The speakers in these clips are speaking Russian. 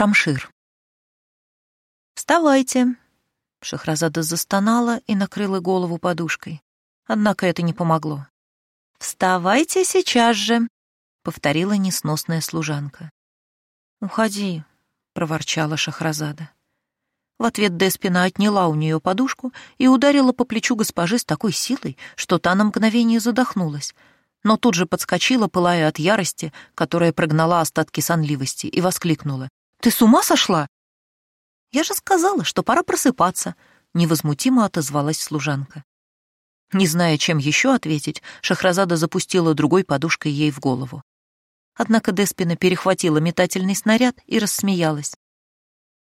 Шамшир. «Вставайте!» Шахразада застонала и накрыла голову подушкой. Однако это не помогло. «Вставайте сейчас же!» — повторила несносная служанка. «Уходи!» — проворчала Шахразада. В ответ Деспина отняла у нее подушку и ударила по плечу госпожи с такой силой, что та на мгновение задохнулась, но тут же подскочила, пылая от ярости, которая прогнала остатки сонливости, и воскликнула. «Ты с ума сошла?» «Я же сказала, что пора просыпаться», — невозмутимо отозвалась служанка. Не зная, чем еще ответить, Шахразада запустила другой подушкой ей в голову. Однако Деспина перехватила метательный снаряд и рассмеялась.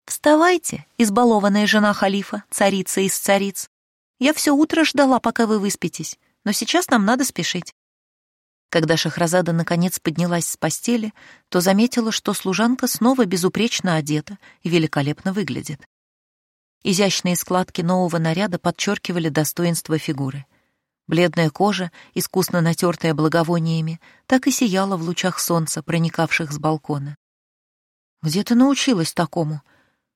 «Вставайте, избалованная жена халифа, царица из цариц. Я все утро ждала, пока вы выспитесь, но сейчас нам надо спешить». Когда Шахразада наконец поднялась с постели, то заметила, что служанка снова безупречно одета и великолепно выглядит. Изящные складки нового наряда подчеркивали достоинство фигуры. Бледная кожа, искусно натертая благовониями, так и сияла в лучах солнца, проникавших с балкона. «Где ты научилась такому?»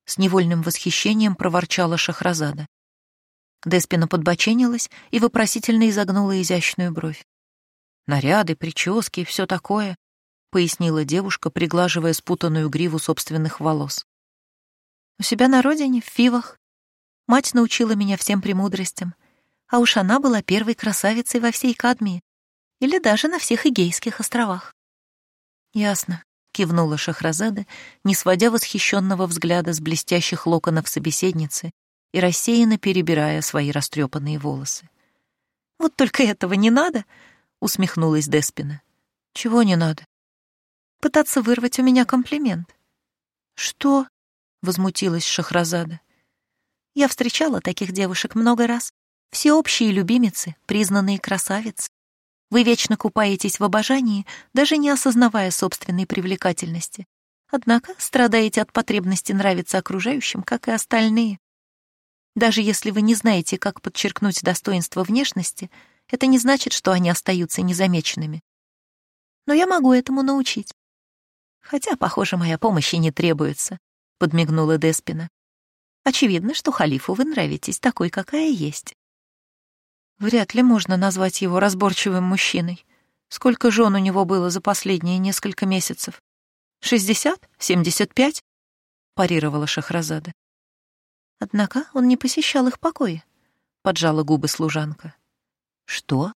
С невольным восхищением проворчала Шахразада. Деспина подбоченилась и вопросительно изогнула изящную бровь. «Наряды, прически и все такое», — пояснила девушка, приглаживая спутанную гриву собственных волос. «У себя на родине, в Фивах. Мать научила меня всем премудростям, а уж она была первой красавицей во всей Кадмии или даже на всех Игейских островах». «Ясно», — кивнула Шахразада, не сводя восхищенного взгляда с блестящих локонов собеседницы и рассеянно перебирая свои растрепанные волосы. «Вот только этого не надо!» — усмехнулась Деспина. «Чего не надо?» «Пытаться вырвать у меня комплимент». «Что?» — возмутилась Шахразада. «Я встречала таких девушек много раз. Всеобщие любимицы, признанные красавицы. Вы вечно купаетесь в обожании, даже не осознавая собственной привлекательности. Однако страдаете от потребности нравиться окружающим, как и остальные. Даже если вы не знаете, как подчеркнуть достоинство внешности, это не значит, что они остаются незамеченными. Но я могу этому научить. Хотя, похоже, моя помощь и не требуется, — подмигнула Деспина. Очевидно, что халифу вы нравитесь такой, какая есть. Вряд ли можно назвать его разборчивым мужчиной. Сколько жен у него было за последние несколько месяцев? Шестьдесят? Семьдесят пять? Парировала Шахразада. Однако он не посещал их покои, поджала губы служанка. Что?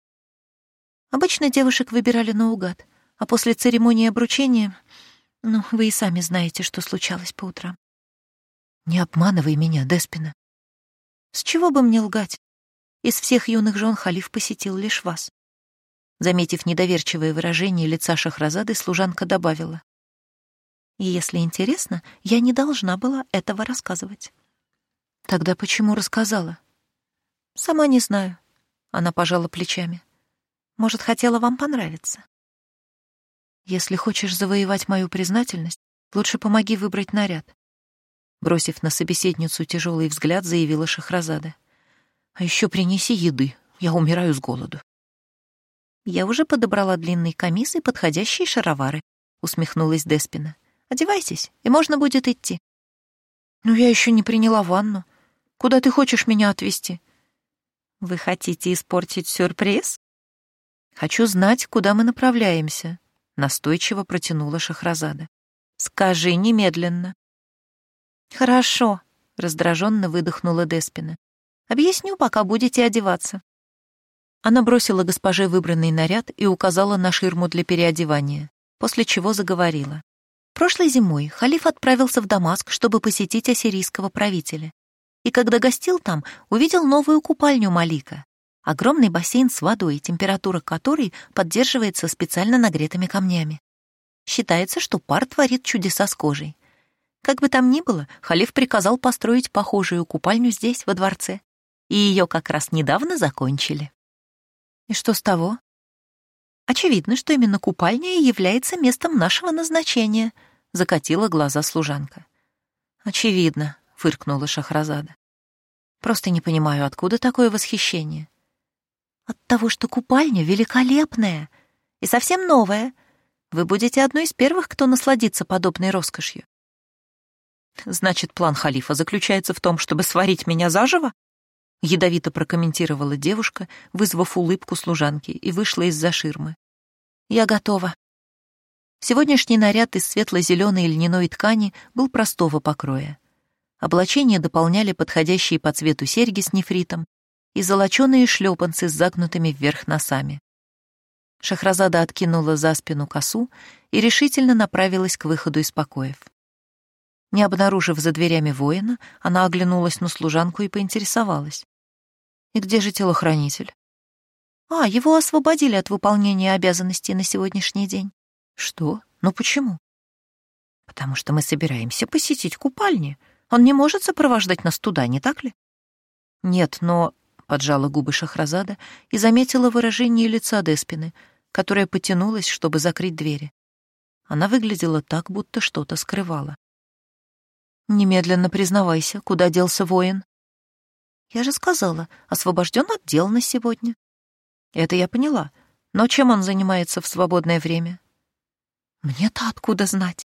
Обычно девушек выбирали наугад, а после церемонии обручения... Ну, вы и сами знаете, что случалось по утрам. Не обманывай меня, Деспина. С чего бы мне лгать? Из всех юных жен халиф посетил лишь вас. Заметив недоверчивое выражение лица Шахразады, служанка добавила. И если интересно, я не должна была этого рассказывать. Тогда почему рассказала? Сама не знаю. Она пожала плечами. Может, хотела вам понравиться. Если хочешь завоевать мою признательность, лучше помоги выбрать наряд. Бросив на собеседницу тяжелый взгляд, заявила Шахразада. А еще принеси еды, я умираю с голоду. Я уже подобрала длинный камис и подходящие шаровары, усмехнулась Деспина. Одевайтесь, и можно будет идти. Но я еще не приняла ванну. Куда ты хочешь меня отвезти? Вы хотите испортить сюрприз? Хочу знать, куда мы направляемся, настойчиво протянула Шахразада. Скажи немедленно. Хорошо, раздраженно выдохнула Деспина. Объясню, пока будете одеваться». Она бросила госпоже выбранный наряд и указала на ширму для переодевания, после чего заговорила. Прошлой зимой халиф отправился в Дамаск, чтобы посетить ассирийского правителя. И когда гостил там, увидел новую купальню Малика. Огромный бассейн с водой, температура которой поддерживается специально нагретыми камнями. Считается, что пар творит чудеса с кожей. Как бы там ни было, халиф приказал построить похожую купальню здесь, во дворце и ее как раз недавно закончили. И что с того? Очевидно, что именно купальня и является местом нашего назначения, закатила глаза служанка. Очевидно, фыркнула Шахразада. Просто не понимаю, откуда такое восхищение. От того, что купальня великолепная и совсем новая. Вы будете одной из первых, кто насладится подобной роскошью. Значит, план халифа заключается в том, чтобы сварить меня заживо? Ядовито прокомментировала девушка, вызвав улыбку служанки, и вышла из-за ширмы. Я готова. Сегодняшний наряд из светло-зеленой льняной ткани был простого покроя. Облачение дополняли подходящие по цвету серьги с нефритом и золоченые шлепанцы с загнутыми вверх носами. Шахразада откинула за спину косу и решительно направилась к выходу из покоев. Не обнаружив за дверями воина, она оглянулась на служанку и поинтересовалась. «И где же телохранитель?» «А, его освободили от выполнения обязанностей на сегодняшний день». «Что? Ну почему?» «Потому что мы собираемся посетить купальни. Он не может сопровождать нас туда, не так ли?» «Нет, но...» — поджала губы Шахразада и заметила выражение лица Деспины, которая потянулась, чтобы закрыть двери. Она выглядела так, будто что-то скрывала. «Немедленно признавайся, куда делся воин?» «Я же сказала, освобожден от дел на сегодня». «Это я поняла. Но чем он занимается в свободное время?» «Мне-то откуда знать?»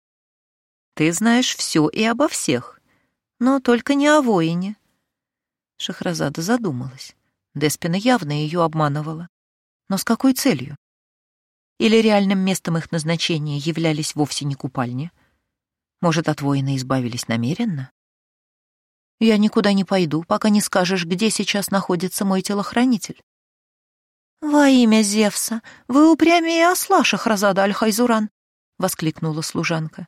«Ты знаешь все и обо всех, но только не о воине». Шахразада задумалась. Деспина явно ее обманывала. Но с какой целью? Или реальным местом их назначения являлись вовсе не купальни? Может, от воина избавились намеренно? Я никуда не пойду, пока не скажешь, где сейчас находится мой телохранитель. «Во имя Зевса, вы упрямее осла, Шахразада Аль-Хайзуран!» — воскликнула служанка.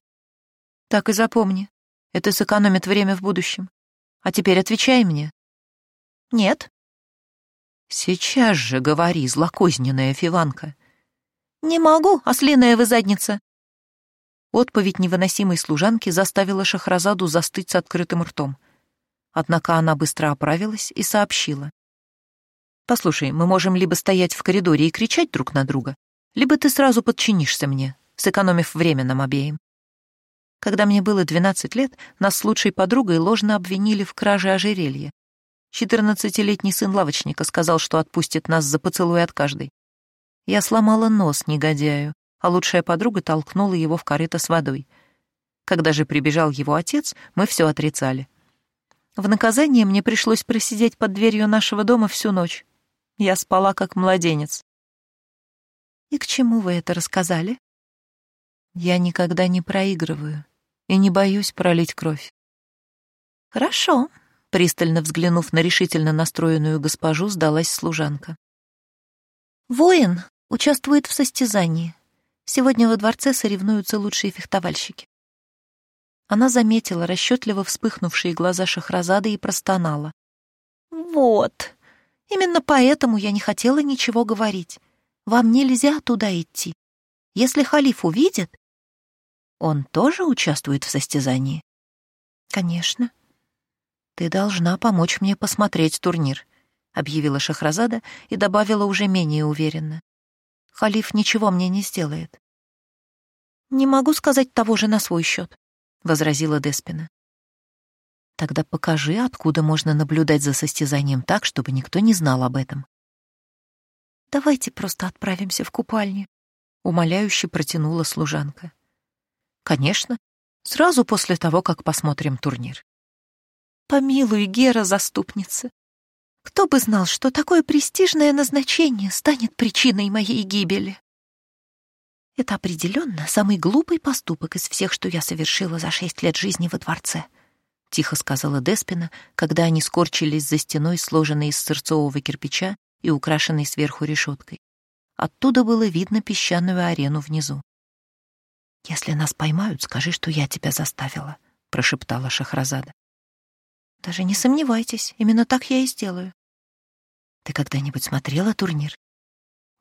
«Так и запомни, это сэкономит время в будущем. А теперь отвечай мне». «Нет». «Сейчас же говори, злокозненная фиванка». «Не могу, ослиная вы задница!» Отповедь невыносимой служанки заставила Шахразаду застыть с открытым ртом. Однако она быстро оправилась и сообщила. «Послушай, мы можем либо стоять в коридоре и кричать друг на друга, либо ты сразу подчинишься мне, сэкономив время нам обеим. Когда мне было 12 лет, нас с лучшей подругой ложно обвинили в краже ожерелья. Четырнадцатилетний сын лавочника сказал, что отпустит нас за поцелуй от каждой. Я сломала нос негодяю, а лучшая подруга толкнула его в корыто с водой. Когда же прибежал его отец, мы все отрицали. В наказание мне пришлось просидеть под дверью нашего дома всю ночь. Я спала как младенец. «И к чему вы это рассказали?» «Я никогда не проигрываю и не боюсь пролить кровь». «Хорошо», — пристально взглянув на решительно настроенную госпожу, сдалась служанка. «Воин Участвует в состязании. Сегодня во дворце соревнуются лучшие фехтовальщики. Она заметила расчетливо вспыхнувшие глаза Шахразады и простонала. «Вот, именно поэтому я не хотела ничего говорить. Вам нельзя туда идти. Если халиф увидит...» «Он тоже участвует в состязании?» «Конечно. Ты должна помочь мне посмотреть турнир», — объявила Шахразада и добавила уже менее уверенно. Халиф ничего мне не сделает. «Не могу сказать того же на свой счет», — возразила Деспина. «Тогда покажи, откуда можно наблюдать за состязанием так, чтобы никто не знал об этом». «Давайте просто отправимся в купальню», — умоляюще протянула служанка. «Конечно, сразу после того, как посмотрим турнир». «Помилуй, Гера, заступница, кто бы знал, что такое престижное назначение станет причиной моей гибели? Это определенно самый глупый поступок из всех, что я совершила за шесть лет жизни во дворце, — тихо сказала Деспина, когда они скорчились за стеной, сложенной из сырцового кирпича и украшенной сверху решеткой. Оттуда было видно песчаную арену внизу. «Если нас поймают, скажи, что я тебя заставила», — прошептала Шахразада. «Даже не сомневайтесь, именно так я и сделаю. Ты когда-нибудь смотрела турнир?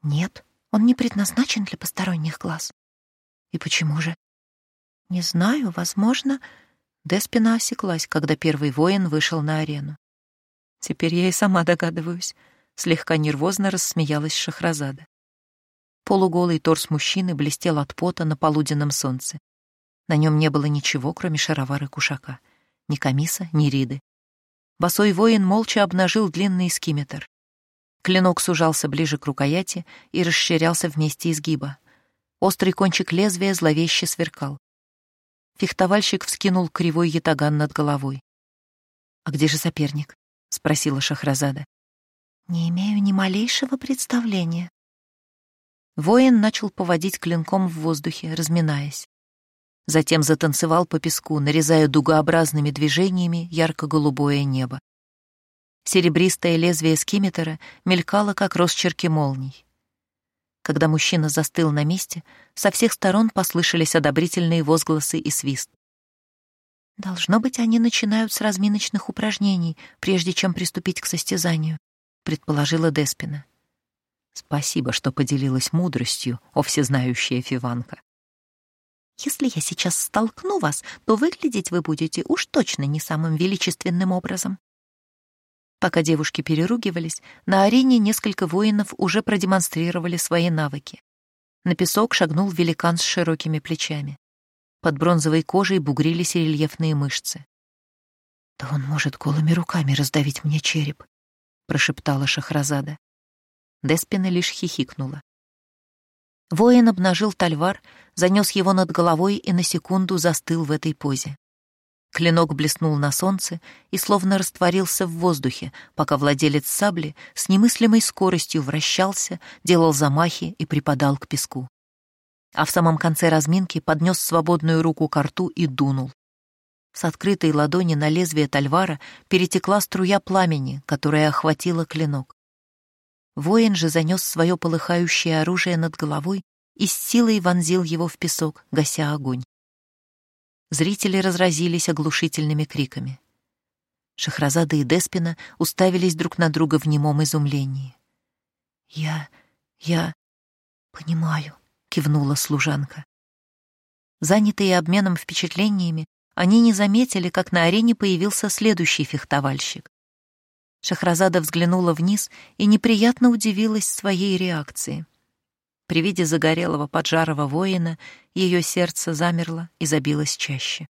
Нет, он не предназначен для посторонних глаз. И почему же? Не знаю, возможно... Деспина осеклась, когда первый воин вышел на арену. Теперь я и сама догадываюсь. Слегка нервозно рассмеялась Шахразада. Полуголый торс мужчины блестел от пота на полуденном солнце. На нем не было ничего, кроме шаровары кушака. Ни камиса, ни риды. Босой воин молча обнажил длинный скиметр. Клинок сужался ближе к рукояти и расширялся вместе изгиба. Острый кончик лезвия зловеще сверкал. Фехтовальщик вскинул кривой ятаган над головой. «А где же соперник?» — спросила Шахразада. «Не имею ни малейшего представления». Воин начал поводить клинком в воздухе, разминаясь. Затем затанцевал по песку, нарезая дугообразными движениями ярко-голубое небо. Серебристое лезвие скимитера мелькало, как росчерки молний. Когда мужчина застыл на месте, со всех сторон послышались одобрительные возгласы и свист. «Должно быть, они начинают с разминочных упражнений, прежде чем приступить к состязанию», — предположила Деспина. «Спасибо, что поделилась мудростью, о всезнающая Фиванка. Если я сейчас столкну вас, то выглядеть вы будете уж точно не самым величественным образом. Пока девушки переругивались, на арене несколько воинов уже продемонстрировали свои навыки. На песок шагнул великан с широкими плечами. Под бронзовой кожей бугрились рельефные мышцы. «Да он может голыми руками раздавить мне череп», — прошептала Шахразада. Деспина лишь хихикнула. Воин обнажил тальвар, занес его над головой и на секунду застыл в этой позе. Клинок блеснул на солнце и словно растворился в воздухе, пока владелец сабли с немыслимой скоростью вращался, делал замахи и припадал к песку. А в самом конце разминки поднес свободную руку к рту и дунул. С открытой ладони на лезвие тальвара перетекла струя пламени, которая охватила клинок. Воин же занес свое полыхающее оружие над головой и с силой вонзил его в песок, гася огонь. Зрители разразились оглушительными криками. Шахразада и Деспина уставились друг на друга в немом изумлении. «Я... я... понимаю», — кивнула служанка. Занятые обменом впечатлениями, они не заметили, как на арене появился следующий фехтовальщик. Шахразада взглянула вниз и неприятно удивилась своей реакции — при виде загорелого поджарого воина ее сердце замерло и забилось чаще.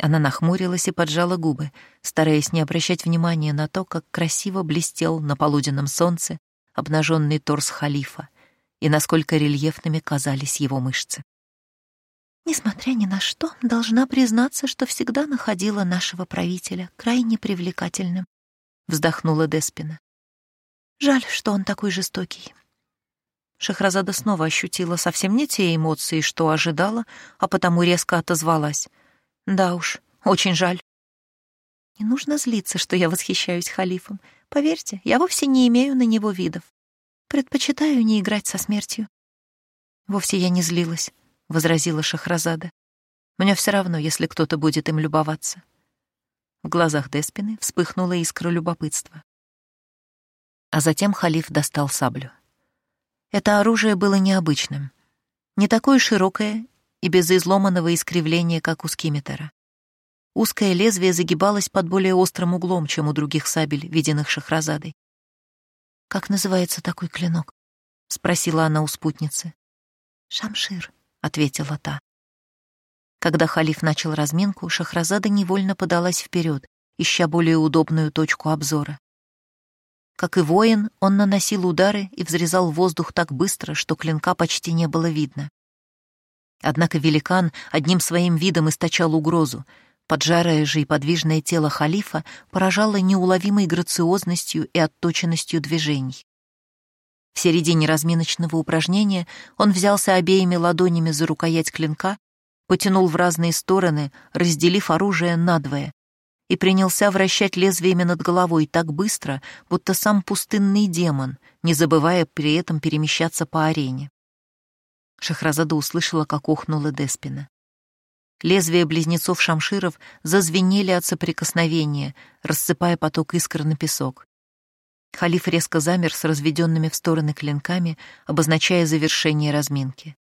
Она нахмурилась и поджала губы, стараясь не обращать внимания на то, как красиво блестел на полуденном солнце обнаженный торс халифа и насколько рельефными казались его мышцы. Несмотря ни на что, должна признаться, что всегда находила нашего правителя крайне привлекательным, вздохнула Деспина. Жаль, что он такой жестокий. Шахразада снова ощутила совсем не те эмоции, что ожидала, а потому резко отозвалась. «Да уж, очень жаль». «Не нужно злиться, что я восхищаюсь халифом. Поверьте, я вовсе не имею на него видов. Предпочитаю не играть со смертью». «Вовсе я не злилась», — возразила Шахразада. «Мне все равно, если кто-то будет им любоваться». В глазах Деспины вспыхнула искра любопытства. А затем халиф достал саблю. Это оружие было необычным. Не такое широкое и без изломанного искривления, как у скимитера. Узкое лезвие загибалось под более острым углом, чем у других сабель, виденных Шахразадой. «Как называется такой клинок?» — спросила она у спутницы. «Шамшир», — ответила та. Когда халиф начал разминку, Шахразада невольно подалась вперед, ища более удобную точку обзора. Как и воин, он наносил удары и взрезал воздух так быстро, что клинка почти не было видно. Однако великан одним своим видом источал угрозу. Поджарое же и подвижное тело халифа поражало неуловимой грациозностью и отточенностью движений. В середине разминочного упражнения он взялся обеими ладонями за рукоять клинка, потянул в разные стороны, разделив оружие надвое, и принялся вращать лезвиями над головой так быстро, будто сам пустынный демон, не забывая при этом перемещаться по арене. Шахразада услышала, как охнула Деспина. Лезвия близнецов шамширов зазвенели от соприкосновения, рассыпая поток искр на песок. Халиф резко замер с разведенными в стороны клинками, обозначая завершение разминки.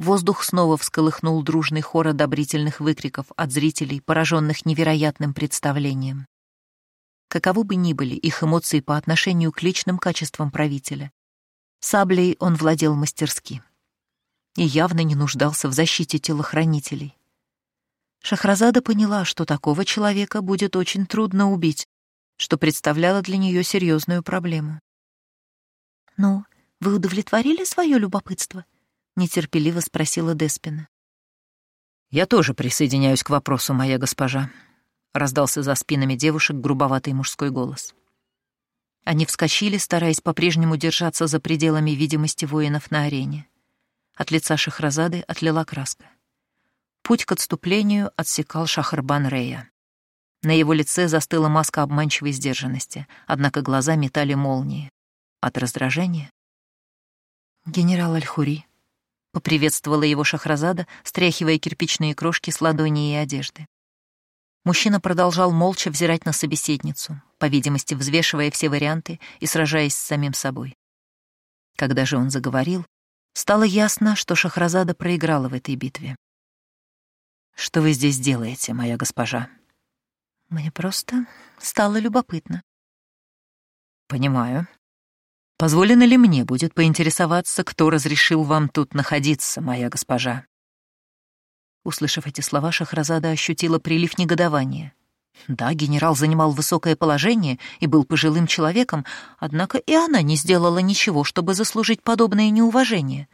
Воздух снова всколыхнул дружный хор одобрительных выкриков от зрителей, пораженных невероятным представлением. Каковы бы ни были их эмоции по отношению к личным качествам правителя, саблей он владел мастерски и явно не нуждался в защите телохранителей. Шахразада поняла, что такого человека будет очень трудно убить, что представляло для нее серьезную проблему. «Ну, вы удовлетворили свое любопытство?» Нетерпеливо спросила Деспина. «Я тоже присоединяюсь к вопросу, моя госпожа», — раздался за спинами девушек грубоватый мужской голос. Они вскочили, стараясь по-прежнему держаться за пределами видимости воинов на арене. От лица Шахразады отлила краска. Путь к отступлению отсекал Шахарбан Рея. На его лице застыла маска обманчивой сдержанности, однако глаза метали молнии. От раздражения? «Генерал Аль-Хури», — поприветствовала его Шахразада, стряхивая кирпичные крошки с ладони и одежды. Мужчина продолжал молча взирать на собеседницу, по видимости, взвешивая все варианты и сражаясь с самим собой. Когда же он заговорил, стало ясно, что Шахразада проиграла в этой битве. «Что вы здесь делаете, моя госпожа?» «Мне просто стало любопытно». «Понимаю. Позволено ли мне будет поинтересоваться, кто разрешил вам тут находиться, моя госпожа?» Услышав эти слова, Шахразада ощутила прилив негодования. Да, генерал занимал высокое положение и был пожилым человеком, однако и она не сделала ничего, чтобы заслужить подобное неуважение.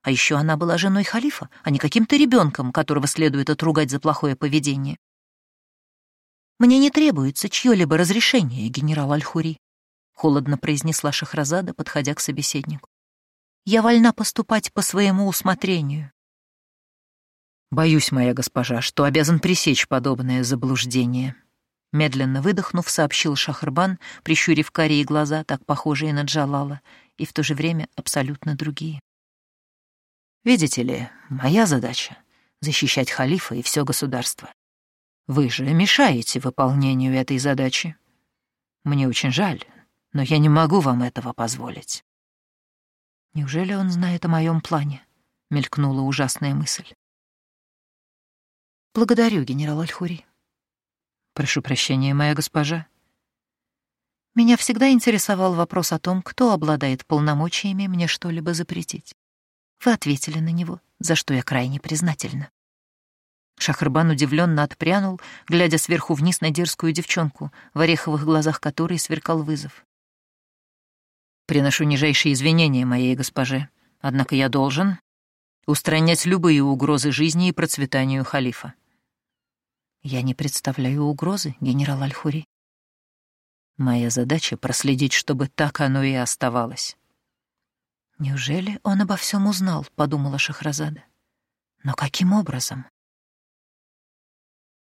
А еще она была женой халифа, а не каким-то ребенком, которого следует отругать за плохое поведение. «Мне не требуется чье-либо разрешение, генерал Аль-Хури», — холодно произнесла Шахразада, подходя к собеседнику. «Я вольна поступать по своему усмотрению». «Боюсь, моя госпожа, что обязан пресечь подобное заблуждение», Медленно выдохнув, сообщил Шахрбан, прищурив карие глаза, так похожие на Джалала, и в то же время абсолютно другие. «Видите ли, моя задача — защищать халифа и все государство. Вы же мешаете выполнению этой задачи. Мне очень жаль, но я не могу вам этого позволить». «Неужели он знает о моем плане?» — мелькнула ужасная мысль. «Благодарю, генерал Альхури. «Прошу прощения, моя госпожа». Меня всегда интересовал вопрос о том, кто обладает полномочиями мне что-либо запретить. Вы ответили на него, за что я крайне признательна. Шахрбан удивленно отпрянул, глядя сверху вниз на дерзкую девчонку, в ореховых глазах которой сверкал вызов. «Приношу нижайшие извинения моей госпоже, однако я должен устранять любые угрозы жизни и процветанию халифа. Я не представляю угрозы, генерал Альхури. Моя задача — проследить, чтобы так оно и оставалось. Неужели он обо всем узнал, — подумала Шахразада. Но каким образом?